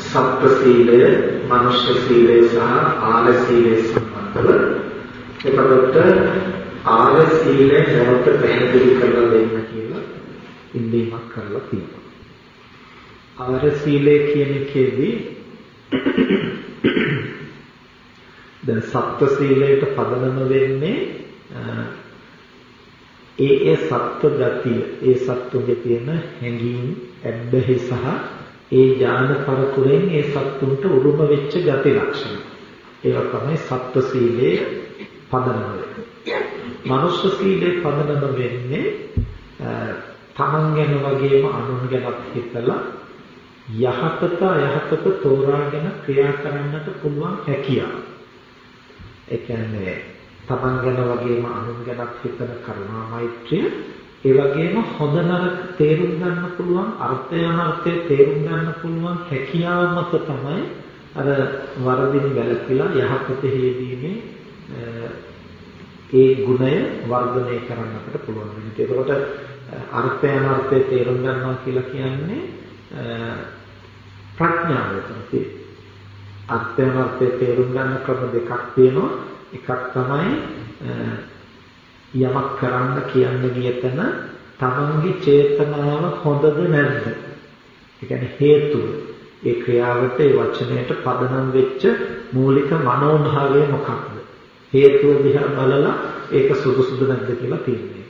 සත්ත්ව සීලය, මනුෂ්‍ය සීලය සහ ආර්ය සීලය සම්බන්ධව එතකොට ආර්ය සීලය නැවත පැහැදිලි කරලා දෙන්න කියලා ඉල්ලීමක් කරලා තියෙනවා. ආර්ය සීලය කියන එකේදී දැන් සත්ත්ව සීලයට පදනම වෙන්නේ ඒ ඒ සත්ත්ව ගතිය ඒ සත්තුන්ගේ තියෙන හැඟීම් ඇබ්බැහි සහ ඒ ඥාන පරතුරෙන් ඒ සත්තුන්ට උරුම වෙච්ච ගති ලක්ෂණ ඒවා තමයි සත්ත්ව සීලේ පදනම වෙන්නේ. මනුෂ්‍ය සීලේ පදනම වෙන්නේ තමන් ගැන වගේම අනුන් ගැනත් හිතලා යහපත අයහපත තෝරාගෙන ක්‍රියා කරන්නට පුළුවන් හැකියාව. ඒ කියන්නේ තමන් ගැන වගේම අනුන් ගැනත් හිතන කරුණා මෛත්‍රිය ඒ වගේම හොඳ නරක තේරුම් ගන්න පුළුවන් අර්ථය අනර්ථය තේරුම් ගන්න පුළුවන් හැකියාව මත තමයි අර වරදින් වැළකීලා යහපත හේදීමේ ඒ ගුණය වර්ධනය කරන්න අපිට පුළුවන් වෙනවා. ඒකකොට අර්ථය අනර්ථය තේරුම් ගන්නවා කියලා කියන්නේ ප්‍රඥාව තමයි. අර්ථය අනර්ථය තේරුම් ගන්න ක්‍රම දෙකක් තියෙනවා. එකක් තමයි යමක් කරන්න කියන්න ගියතන තමන්ගේ චේතනාව හොඳද නැද්ද? ඒ කියන්නේ හේතුව. ඒ ක්‍රියාවට ඒ වචනයට පදනම් වෙච්ච මූලික මනෝභාවය මොකක්ද? හේතුව දිහා බලලා ඒක සුදුසුද නැද්ද කියලා තීරණය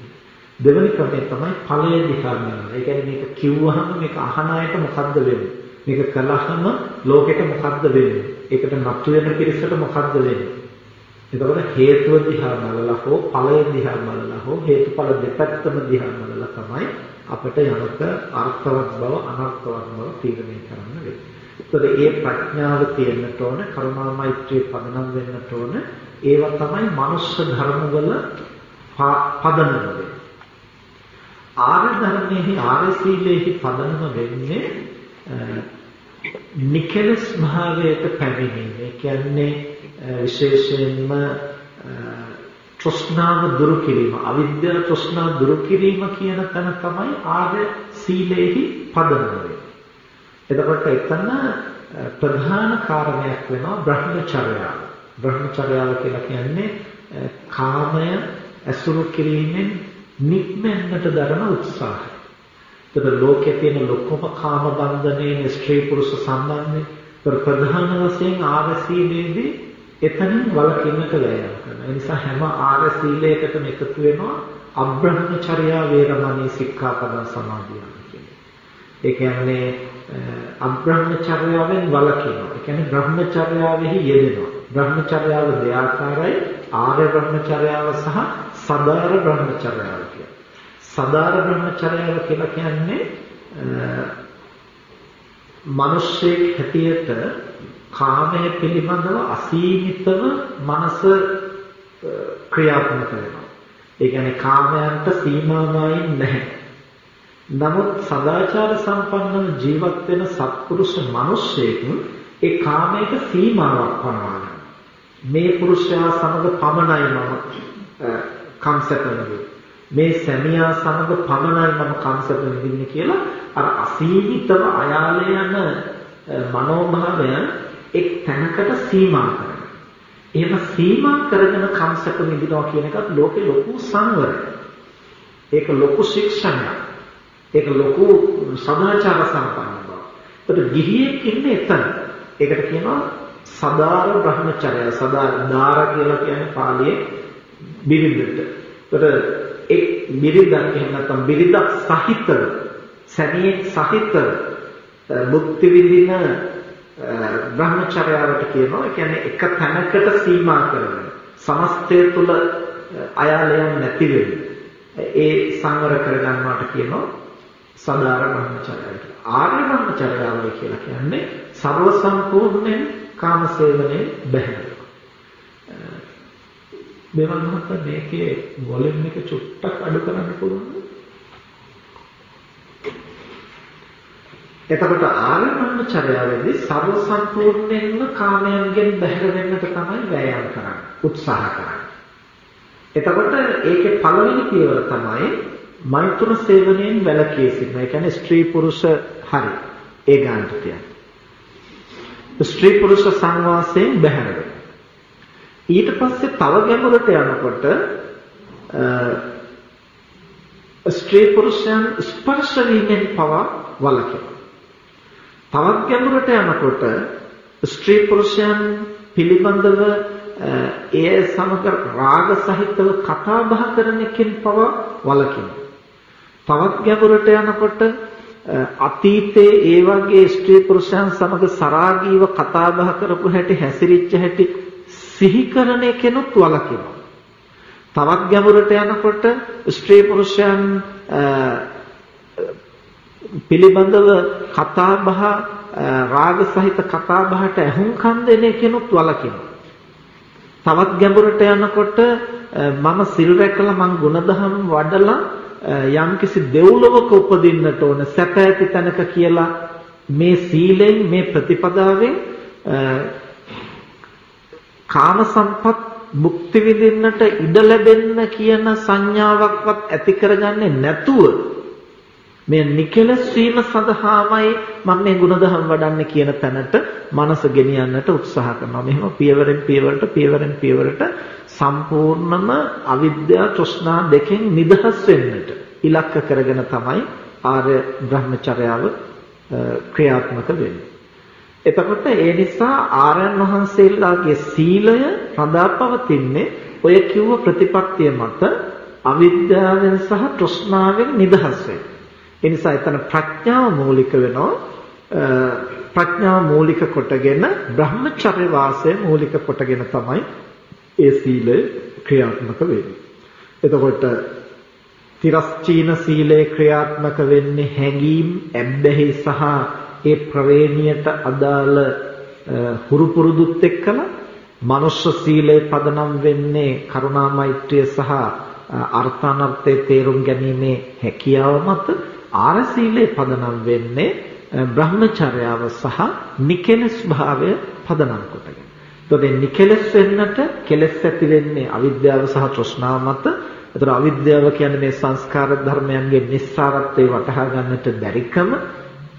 දෙවෙනි ක්‍රමය තමයි ඵලය දිහා බලනවා. ඒ කියන්නේ මේක කිව්වහම මේක අහන අයට මොකද්ද වෙන්නේ? මේක කළාම ලෝකෙට මොකද්ද වෙන්නේ? ඒකට නතු වෙන පිරිසට මොකද්ද වෙන්නේ? එතකොට හේතුව දිහා බලලා හෝ ඵලය දිහා බලලා හෝ හේතුඵල දෙපැත්තම දිහා බලලා තමයි අපිට යමක අර්ථවත් බව අනර්ථවත් බව තීරණය කරන්න වෙන්නේ. ඒතකොට ඒ ප්‍රඥාව තියෙන්නට ඕන, කරුණා මෛත්‍රිය පදනම් වෙන්නට ඕන. ඒවා තමයි මනුෂ්‍ය ධර්මවල පදනම වෙන්නේ. ආර්ය ධර්මයේ ආර්ය සීලයේ පදනම වෙන්නේ නිකලස් භාවයට පැමිණීම. ඒ කියන්නේ eh, විශේෂයෙන්ම eh, තෘෂ්ණාව දුරු කිරීම, අවිද්‍යාව තෘෂ්ණාව දුරු කිරීම කියන තැන තමයි ආර්ය සීලේහි පදනම වෙන්නේ. එතකොට එතන eh, ප්‍රධාන කාරණයක් වෙනවා බ්‍රහ්මචර්යාව. බ්‍රහ්මචර්යාව කියලා කියන්නේ කාමය ඇසුරු කිරීමෙන් නික්මෙන්නට දරන උත්සාහය. ඒතර ලෝකයේ තියෙන ලොකුම කාම බන්ධනයේ ස්ත්‍රී පුරුෂ සම්බන්ධය ප්‍රධාන වශයෙන් ආර්ය සීලයේදී එතනින් වළකින්නට වෑයම් කරනවා. ඒ නිසා හැම ආර්ය සීලයකටම එකතු වෙනවා අබ්‍රහ්මචර්යා වේරමණී සික්ඛාපද සමාදියා කියන්නේ. ඒ කියන්නේ අබ්‍රහ්මචර්යාවෙන් වළකිනවා. ඒ කියන්නේ බ්‍රහ්මචර්යාවෙහි යෙදෙනවා. බ්‍රහ්මචර්යාව දෙආකාරයි ආර්ය බ්‍රහ්මචර්යාව සහ සදාර බ්‍රහ්මචර්යාව කියන්නේ. සදාර බ්‍රහ්මචර්යාව කියලා කියන්නේ මිනිස්සෙක් හැටියට කාමය පිළිබඳව අසීමිතව මනස ක්‍රියාත්මක වෙනවා. ඒ කියන්නේ කාමයන්ට සීමාවයින් නැහැ. නමුත් සදාචාර සම්පන්නව ජීවත් වෙන සත්පුරුෂ මිනිසෙක් ඒ කාමයට සීමාවක් පනවනවා. මේ පුරුෂයා සමග පමණයි මම කම්සප මේ සැමියා සමග පමණයි මම කම්සප විඳින්නේ කියලා අර අසීමිතව අයාලේ යන මනෝභාවයන් එක් තැනකට සීමා කරනවා. එහෙම සීමා කරගෙන කම්සප විඳිනවා කියන එකත් ලෝකේ ලොකු සංවරයක්. ඒක ලොකු ශික්ෂණයක්. ඒක ලොකු සදාචාර සම්පන්න බව. ඒකට ගිහියෙක් ඉන්නේ එතන. ඒකට කියනවා සදාර බ්‍රහ්මචර්ය. සදාර දාර කියලා කියන්නේ පාලියේ බිරිඳට. ඒකට එක් බිරිඳක් එහෙම නැත්නම් බිරිඳක් සහිතව සැමියෙක් සහිතව මුක්ති විඳින බ්‍රහ්මචර්යාවට කියනවා. ඒ කියන්නේ එක තැනකට සීමා කරන සමස්තය තුල අයාලයන් නැති ඒ සංවර කරගන්නවට කියනවා සදාර බ්‍රහ්මචර්යය. ආර්ය බ්‍රහ්මචර්යාවයි කියලා කියන්නේ ਸਰව සම්පූර්ණයෙන් කාමසේවනයේ බැහැරෙනවා. මෙවන් මහත්මයා මේකේ වොලියම් එක චුට්ටක් අඩු කරන්න පුළුවන්ද? එතකොට ආර්ය බ්‍රහ්මචර්යාවේදී ਸਰව සම්පූර්ණයෙන්ම කාමයන්ගෙන් බැහැර වෙන්නට තමයි වෑයම් කරන්නේ උත්සාහ කරන්නේ. එතකොට ඒකේ පළවෙනි පියවර තමයි මෛත්‍ර සේවනයෙන් වැළකී සිටිනවා. ඒ කියන්නේ ස්ත්‍රී පුරුෂ හරි ඒ ගානට කියන්නේ. ස්ත්‍රී පුරුෂ සංවාසයෙන් බැහැර වෙනවා. ඊට පස්සේ තව ගැඹුරට යනකොට ස්ත්‍රී පුරුෂයන් ස්පර්ශ වීමෙන් පවා වළකිනවා. තවත් ගැඹුරට යනකොට ස්ත්‍රී පුරුෂයන් පිළිබඳව එය සමග රාග සහිතව කතා බහ කරන එකෙන් පවා වළකිනවා. තවත් ගැඹුරට යනකොට අතීතයේ ඒ වගේ ස්ත්‍රී පුරුෂයන් සමග සරාගීව කතා බහ කරපු හැටි හැසිරිච්ච හැටි සිහි කරන එකෙනුත් වළකිනවා. තවත් ගැඹුරට යනකොට ස්ත්‍රී පුරුෂයන් පිළිබඳව කතා බහ රාග සහිත කතා බහට ඇහුම්කන් දෙන එකෙනුත් වළකිනවා. තවත් ගැඹුරට යනකොට මම සිල් රැකලා මං ගුණධම් වඩලා යම්කිසි දෙව්ලොවක උපදින්නට ඕන සැප ඇති තැනක කියලා මේ සීලෙන් මේ ප්‍රතිපදාවෙන් කාම සම්පත් මුක්ති විඳින්නට ඉඩ ලැබෙන්න කියන සංඥාවක්වත් ඇති කරගන්නේ නැතුව මේ නිකලස් වීම සඳහාමයි මම මේ ಗುಣධම් වඩන්නේ කියන තැනට මනස ගෙනියන්නට උත්සාහ කරනවා. මෙහෙම පියවරෙන් පියවරට පියවරෙන් පියවරට සම්පූර්ණම අවිද්‍යාව තෘෂ්ණා දෙකෙන් නිදහස් වෙන්නට ඉලක්ක කරගෙන තමයි ආර්ය බ්‍රහ්මචර්යාව ක්‍රියාත්මක වෙන්නේ. එතකොට ඒ නිසා ආරයන් වහන්සේලාගේ සීලය රඳාපවතින්නේ ඔය කිව්ව ප්‍රතිපත්තිය මත අවිද්‍යාවෙන් සහ තෘෂ්ණාවෙන් නිදහස් වෙන්න. ඒ නිසා එතන ප්‍රඥාව මූලික වෙනවා. ප්‍රඥාව මූලික කොටගෙන බ්‍රහ්මචර්ය වාසය මූලික කොටගෙන තමයි ඒ සීලය ක්‍රියාත්මක වෙන්නේ. එතකොට තිරස්චීන සීලය ක්‍රියාත්මක වෙන්නේ හැඟීම්, ඇබ්බැහි සහ ඒ ප්‍රවේණියට අදාළ හුරු පුරුදුත් එක්කලා මනුෂ්‍ය සීලය පදනම් වෙන්නේ කරුණා මෛත්‍රිය සහ අර්ථානර්ථයේ තේරුම් ගැනීමේ හැකියාව මත ආර සීලේ පදනම් වෙන්නේ බ්‍රහ්මචර්යාව සහ නිකලස් භාවය පදනම් කොටගෙන. එතකොට නිකලස් වෙන්නට කෙලස් ඇති වෙන්නේ අවිද්‍යාව සහ තෘෂ්ණාව මත. එතකොට අවිද්‍යාව කියන්නේ මේ සංස්කාර ධර්මයන්ගේ නිස්සාරත්වය වටහා ගන්නට බැරිකම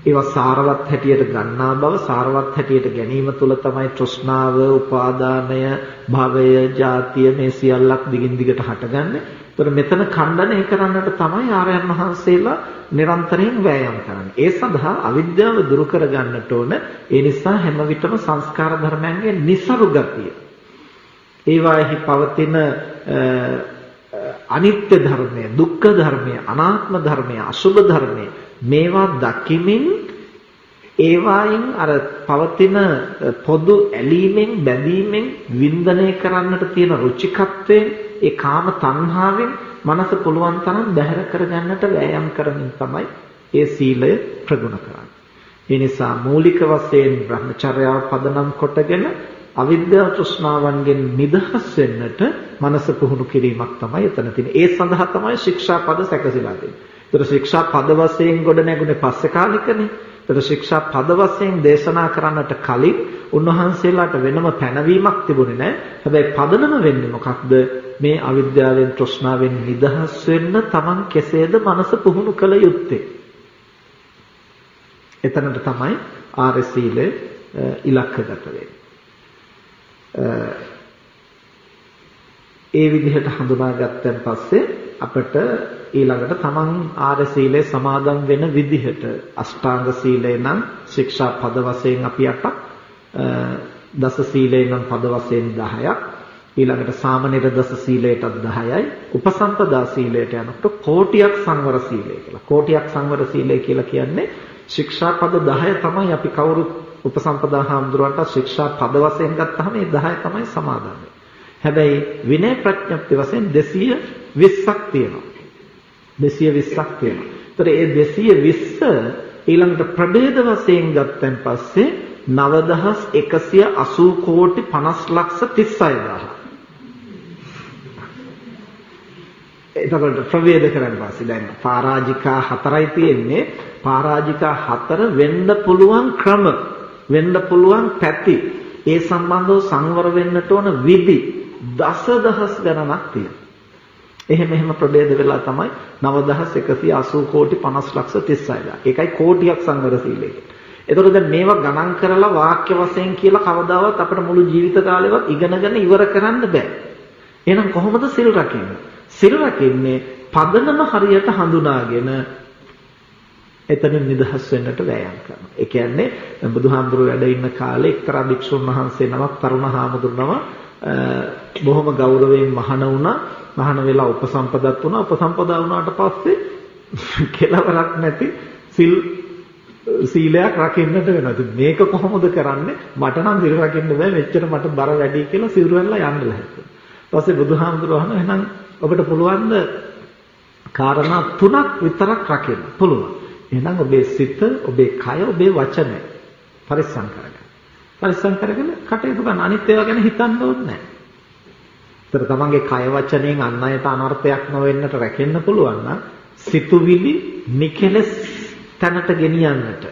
ඒවා සාරවත් හැටියට ගන්නා බව සාරවත් හැටියට ගැනීම තුළ තමයි තෘෂ්ණාව, උපාදානය, භවය, ජාතිය මේ සියල්ලක් දිගින් දිගට හටගන්නේ. ඒතර මෙතන ඛණ්ඩනය කරන්නට තමයි ආර්යයන් වහන්සේලා නිරන්තරයෙන් වෑයම් කරන්නේ. ඒ සඳහා අවිද්‍යාව දුරු කරගන්නට ඕන. ඒ නිසා හැම විටම සංස්කාර ධර්මයන්ගේ નિසරු ගතිය. ඒවාෙහි පවතින අනිත්‍ය ධර්මය, දුක්ඛ ධර්මය, අනාත්ම ධර්මය, අසුභ ධර්මය මේවා දකිමින් ඒවායින් අර පවතින පොදු ඇලීමෙන් බැඳීමෙන් වින්දනය කරන්නට තියෙන රුචිකත්වයෙන් ඒ කාම තණ්හාවෙන් මනස පුළුවන් තරම් බැහැර කරගන්නට වෑයම් කරමින් තමයි ඒ සීලය ප්‍රගුණ කරන්නේ. ඒ නිසා මූලික වශයෙන් බ්‍රහ්මචර්යාව පදනම් කොටගෙන අවිද්‍යාව තෘෂ්ණාවන්ගෙන් නිදහස් වෙන්නට මනස පුහුණු කිරීමක් තමයි එතන තියෙන්නේ. ඒ සඳහා තමයි ශික්ෂා පද සැකසීලා තියෙන්නේ. ඒතර ශික්ෂා පද වශයෙන් ගොඩ නැගුණේ පස්සේ කාලිකනේ. ඒතර ශික්ෂා පද වශයෙන් දේශනා කරන්නට කලින් උන්වහන්සේලාට වෙනම පැනවීමක් තිබුණේ නැහැ. හැබැයි පදනම වෙන්නේ මොකක්ද? මේ අවිද්‍යාවෙන් තෘෂ්ණාවෙන් නිදහස් වෙන්න Taman කෙසේද මනස පුහුණු කළ යුත්තේ? එතනට තමයි ආර්ය සීලය ඉලක්කගත වෙන්නේ. ඒ විදිහට හඳුනාගත්තන් පස්සේ අපිට ඊළඟට තමන් ආර්ය සීලය සමාදන් වෙන විදිහට අෂ්ටාංග සීලය නම් ශික්ෂා පද වශයෙන් අපි 8ක් දස සීලය නම් පද වශයෙන් 10ක් ඊළඟට සාමනීර දස සීලයටත් 10යි උපසම්පදා සීලයට යනකොට කෝටියක් සංවර සීලය කියලා. කෝටියක් සංවර සීලය කියලා කියන්නේ ශික්ෂා පද 10 තමයි අපි කවුරුත් උපසම්පදා හාමුදුරුවන්ට ශික්ෂා පද වශයෙන් ගත්තාම මේ 10 තමයි සමාදන් හැබැයි විනය ප්‍රඥප්ති වශයෙන් 220ක් තියෙනවා. 220ක් තියෙනවා. ඒතර ඒ 220 ඊළඟට ප්‍රභේද වශයෙන් ගත්තන් පස්සේ 9180 කෝටි 50 ලක්ෂ 36000. එතකොට ප්‍රවේද කරන්න පස්සේ දැන් පරාජිකා හතරයි තියෙන්නේ පරාජිකා හතර වෙන්න පුළුවන් ක්‍රම වෙන්න පුළුවන් පැති ඒ සම්බන්ධව සංවර වෙන්නට ඕන විදි දසදහස් ගණනක් තියෙනවා එහෙම එහෙම ප්‍රභේද වෙලා තමයි 9180 කෝටි 50 ලක්ෂ 36000. ඒකයි කෝටියක් සංවර සීලය. එතකොට දැන් මේවා ගණන් කරලා වාක්‍ය වශයෙන් කියලා කවදාවත් අපිට මුළු ජීවිත කාලෙවත් ඉගෙනගෙන ඉවර කරන්න බෑ. එහෙනම් කොහොමද සිල් රකින්නේ? සිල් රකින්නේ පදනම හරියට හඳුනාගෙන එතනින් නිදහස් වෙන්නට වෑයම් කරනවා. ඒ කියන්නේ බුදුහාමුදුරුවෝ වැඩ ඉන්න කාලේ එක්තරා භික්ෂුන් වහන්සේ නමක් තරුණ හාමුදුරුවම බොහොම ගෞරවයෙන් මහාන වුණා. මහාන වෙලා උපසම්පදත් වුණා. උපසම්පදා වුණාට පස්සේ කෙලවරක් නැති සිල් සීලයක් රකින්නට වෙනවා. මේක කොහොමද කරන්නේ? මට නම් සිල් රකින්න බෑ. මෙච්චර මට බර වැඩි කියලා සිල් වෙලා යන්න ලැහැත්තා. ඊපස්සේ බුදුහාමුදුරුවෝ අහනවා එහෙනම් ඔබට පුළුවන් ද කාරණා තුනක් විතරක් රකින්න පුළුවන්. එහෙනම් ඔබේ සිත, ඔබේ කය, ඔබේ වචනය පරිස්සම් කරගන්න. පරිස්සම් කරගෙන කටයුතු කරන අනිත් ඒවා ගැන හිතන්න ඕනේ නැහැ. ඒතර තමන්ගේ කය වචනයෙන් අන් අයට අනර්ථයක් නොවෙන්නට රැකෙන්න පුළුවන් නම් සිතුවිලි නිකලස් තැනට ගෙනියන්නට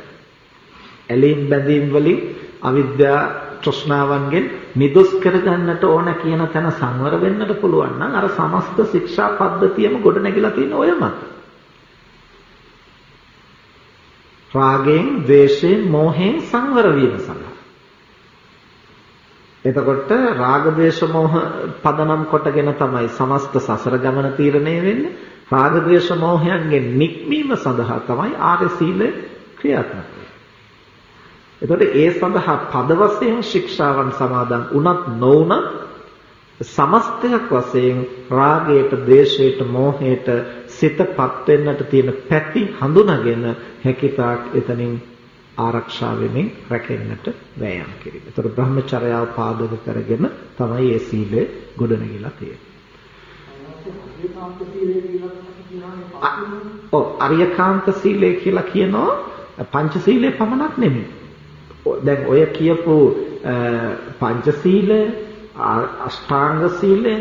ඇලීම් බැඳීම් වලින් අවිද්‍යා තෘෂ්ණාවන්ගෙන් නිදොස් කරගන්නට ඕන කියන තැන සංවර වෙන්නට පුළුවන් නම් අර සමස්ත ශික්ෂා පද්ධතියම ගොඩ නැගිලා තියෙන ඔය මත. රාගයෙන්, ද්වේෂයෙන්, මෝහයෙන් සංවර වීම සඳහා. එතකොට රාග, ද්වේෂ, මෝහ පදනම් කොටගෙන තමයි සමස්ත සසර ගමන තීරණය වෙන්නේ. රාග, ද්වේෂ, මෝහයන්ගෙන් නික්මීම සඳහා තමයි ආර්ය සීලය ක්‍රියාත්මක එතකොට ඒ සඳහා පද වශයෙන් ශික්ෂාවන් සමාදන් වුණත් නොවුණත් සමස්තයක් වශයෙන් රාගයට, ද්වේෂයට, මෝහයට සිතපත් වෙන්නට තියෙන පැති හඳුනාගෙන හැකිතාක් එතනින් ආරක්ෂා වෙමින් රැකෙන්නට වෑයම් කිරීම. ඒතර බ්‍රහ්මචර්යාව පාදක කරගෙන තමයි මේ සීලය ගොඩනගලා තියෙන්නේ. ඔව් අරියකාන්ත සීලය කියලා කියනවා පංච සීලය පමණක් නෙමෙයි. දැන් ඔය කියපු පංචශීලය අෂ්ටාංග සීලය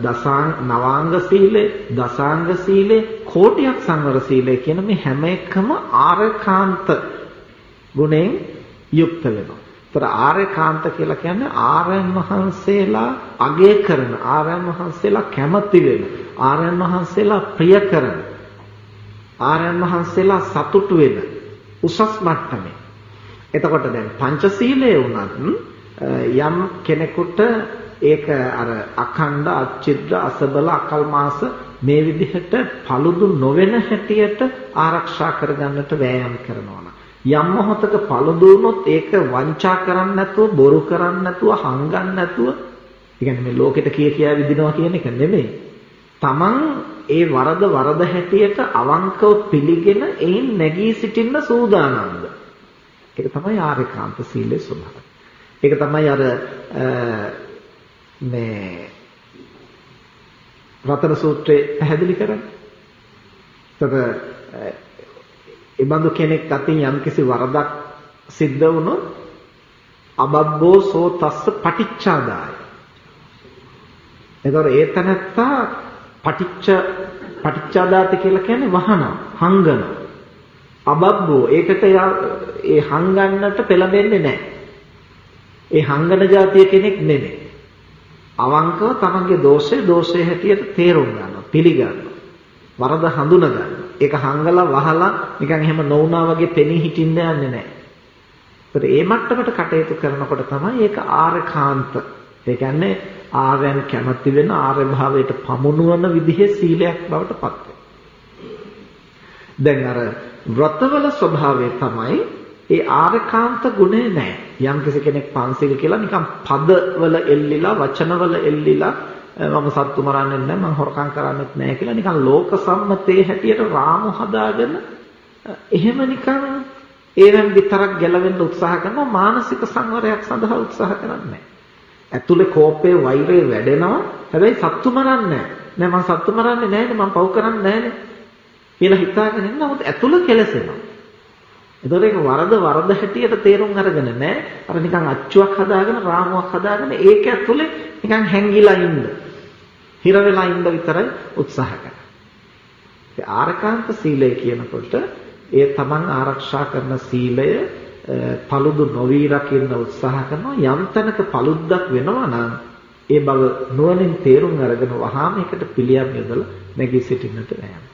දසාං නවාංග සීලය දසාංග සීලය කෝටියක් සංවර සීලය කියන මේ හැම එකම ආරකාන්ත ගුණෙන් යුක්ත වෙනවා. ඒතර ආර්යකාන්ත කියලා කියන්නේ ආර්යයන් වහන්සේලා අගය කරන ආර්යයන් වහන්සේලා කැමති වෙන ආර්යයන් වහන්සේලා ප්‍රිය කරන ආර්යයන් වහන්සේලා සතුටු වෙන උසස් මට්ටමේ එතකොට දැන් පංචශීලයේ වුණත් යම් කෙනෙකුට ඒක අර අඛණ්ඩ අච්චිද්ද අසබල අකල්මාස මේ විදිහට paludu නොවන හැටියට ආරක්ෂා කරගන්නට වෑයම් කරනවා යම් මොහොතක paludu වුණොත් ඒක වංචා කරන්නේ නැතුව බොරු කරන්නේ නැතුව හංගන්නේ නැතුව ඒ මේ ලෝකෙට කිය කියා විදිනවා කියන එක නෙමෙයි. Taman ඒ වරද වරද හැටියට අවංකව පිළිගෙන එයින් නැගී සිටින්න සූදානම්ද? ඒක තමයි ආර්යකාන්ත සීලේ ස්වභාවය. ඒක තමයි අර මේ රතන සූත්‍රයේ පැහැදිලි කරන්නේ. එතකොට ඉබඳු කෙනෙක් අතින් යම්කිසි වරදක් සිද්ධ වුණොත් අබබ්බෝ සෝ තස්ස පටිච්චාදාය. එතකොට ඒ තනත්තා පටිච්ච පටිච්චාදාත කියලා කියන්නේ වහනවා, හංගනවා. අබබ්බෝ ඒකට ඒ හංගන්නට පෙළඹෙන්නේ නැහැ. ඒ හංගන જાතිය කෙනෙක් නෙමෙයි. අවංකව තමන්ගේ දෝෂය දෝෂයේ හැටියට තේරුම් ගන්නවා, පිළිගන්නවා. වරද හඳුන ගන්නවා. ඒක හංගලා වහලා නිකන් එහෙම නොවුනා වගේ පෙනී හිටින්න යන්නේ නැහැ. ඒත් ඒ මට්ටමට කටයුතු කරනකොට තමයි ඒක ආරකාන්ත. ඒ කියන්නේ ආර්යයන් කැමති වෙන ආර්ය භාවයට පමුණුවන විදිහේ සීලයක් බවට පත් දැන් අර ව්‍රතවල ස්වභාවය තමයි ඒ ආරකාන්ත ගුණය නැහැ. යම් කෙනෙක් පන්සිල් කියලා නිකන් පදවල එල්ලිලා වචනවල එල්ලිලා මම සත්තු මරන්නේ නැහැ මම හොරකම් කරන්නේත් නැහැ කියලා නිකන් ලෝක සම්මතයේ හැටියට රාමු හදාගෙන එහෙම නිකන් ඒවෙන් විතරක් ගැලවෙන්න උත්සාහ කරනවා මානසික සංවරයක් සඳහා උත්සාහ කරන්නේ ඇතුලේ කෝපයේ වෛරය වැඩෙනවා හැබැයි සත්තු මරන්නේ නැහැ නෑ මම සත්තු මරන්නේ නැහැ මම පව් කරන්නේ නැහැ කියලා හිතාගෙන ඉන්න නමුත් ඇතුළ කෙලසෙනවා. ඒතකොට ඒක වරද වරද හැටියට තේරුම් අරගෙන නැහැ. අර නිකන් අච්චුවක් හදාගෙන රාමුවක් හදාගෙන ඒක ඇතුලේ නිකන් හැංගිලා ඉන්න. හිර වෙලා ඉන්න විතරයි උත්සාහ කරන්නේ. ඒ ආරකාන්ත සීලය කියනකොට ඒ තමන් ආරක්ෂා කරන සීලය paludu නොවි රකින්න උත්සාහ කරනවා යම් තැනක paluddක් වෙනවා නම් ඒ බව නුවණින් තේරුම් අරගෙන වහාම එකට පිළියම් යොදලා නැගී සිටින්නට වෑයම්